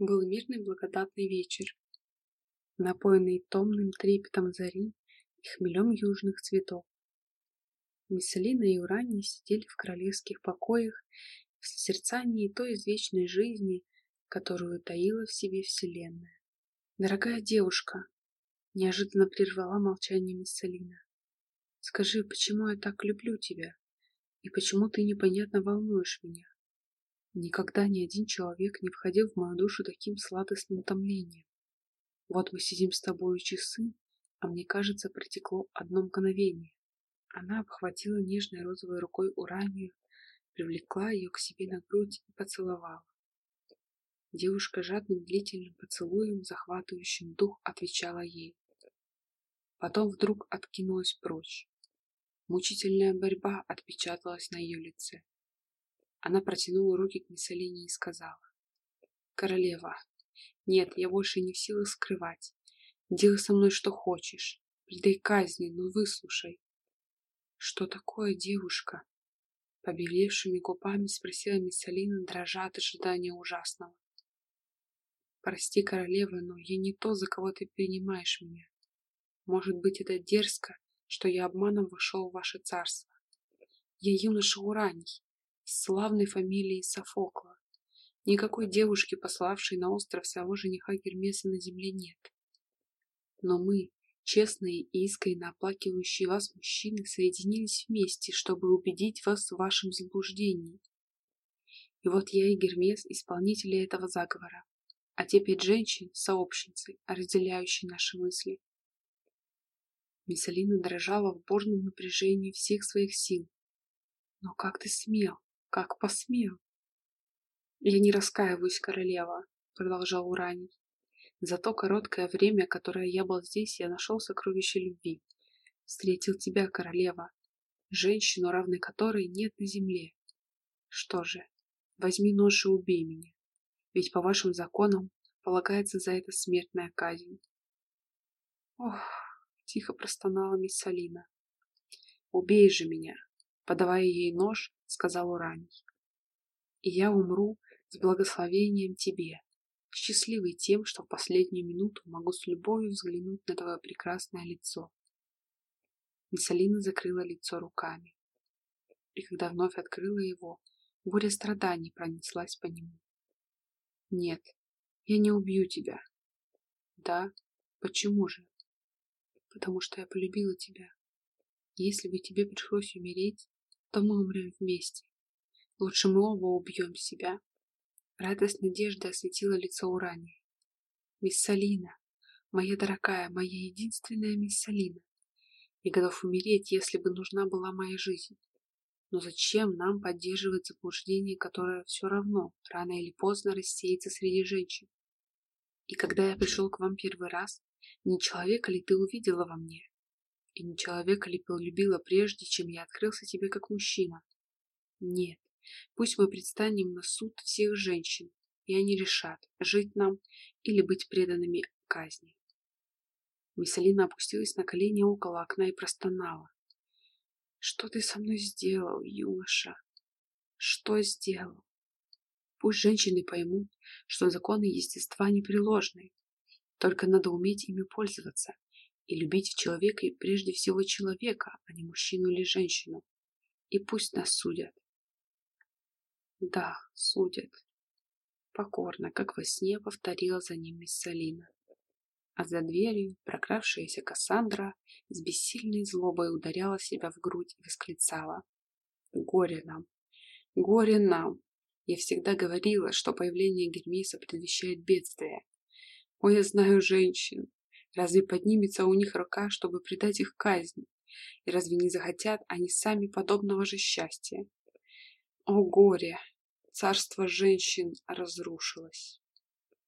Был мирный благодатный вечер, напоенный томным трепетом зари и хмелем южных цветов. Мисселина и Урании сидели в королевских покоях в созерцании той извечной жизни, которую таила в себе Вселенная. «Дорогая девушка!» — неожиданно прервала молчание Мисселина. «Скажи, почему я так люблю тебя? И почему ты непонятно волнуешь меня? Никогда ни один человек не входил в мою душу таким сладостным томлением. Вот мы сидим с тобой часы, а мне кажется, протекло одно мгновение. Она обхватила нежной розовой рукой Уранию, привлекла ее к себе на грудь и поцеловала. Девушка жадным длительным поцелуем, захватывающим дух, отвечала ей. Потом вдруг откинулась прочь. Мучительная борьба отпечаталась на ее лице. Она протянула руки к Миссалине и сказала. «Королева, нет, я больше не в силах скрывать. Делай со мной что хочешь. Предай казни, но выслушай. «Что такое, девушка?» Побелевшими губами спросила мисс Алина, дрожа от ожидания ужасного. «Прости, королева, но я не то, за кого ты принимаешь меня. Может быть, это дерзко, что я обманом вошел в ваше царство. Я юноша Ураний, славной фамилией Софокла. Никакой девушки, пославшей на остров своего жениха Гермеса, на земле нет. Но мы, Честные и искренне оплакивающие вас мужчины соединились вместе, чтобы убедить вас в вашем заблуждении. И вот я и Гермес, исполнители этого заговора, а те пять женщин, сообщницы, разделяющие наши мысли. Миссалина дрожала в бурном напряжении всех своих сил. Но как ты смел? Как посмел? Я не раскаиваюсь, королева, продолжал Ураний. За то короткое время, которое я был здесь, я нашел сокровище любви. Встретил тебя, королева, женщину, равной которой нет на земле. Что же, возьми нож и убей меня, ведь по вашим законам полагается за это смертная казнь. Ох, тихо простонала мисс Салина. Убей же меня, подавая ей нож, сказал Ураний. И я умру с благословением тебе, счастливый тем, что в последнюю минуту могу с любовью взглянуть на твое прекрасное лицо. Миссалина закрыла лицо руками. И когда вновь открыла его, буря страданий пронеслась по нему. Нет, я не убью тебя. Да, почему же? Потому что я полюбила тебя. Если бы тебе пришлось умереть, то мы умрем вместе. Лучше мы оба убьем себя, Радость надежды осветила лицо Урани. «Мисс Салина! Моя дорогая, моя единственная мисс Салина! Я готов умереть, если бы нужна была моя жизнь. Но зачем нам поддерживать заблуждение, которое все равно, рано или поздно, рассеется среди женщин? И когда я пришел к вам первый раз, не человека ли ты увидела во мне? И не человека ли полюбила прежде, чем я открылся тебе как мужчина? Нет, Пусть мы предстанем на суд всех женщин, и они решат, жить нам или быть преданными казни. Миссалина опустилась на колени около окна и простонала. «Что ты со мной сделал, юноша? Что сделал? Пусть женщины поймут, что законы естества непреложны. Только надо уметь ими пользоваться и любить в человеке прежде всего человека, а не мужчину или женщину. И пусть нас судят. Да, судят. Покорно, как во сне, повторила за ним мисс Салина. А за дверью прокравшаяся Кассандра с бессильной злобой ударяла себя в грудь и восклицала. Горе нам! Горе нам! Я всегда говорила, что появление Гермеса предвещает бедствие. Ой, я знаю женщин. Разве поднимется у них рука, чтобы предать их казни? И разве не захотят они сами подобного же счастья? О горе! Царство женщин разрушилось.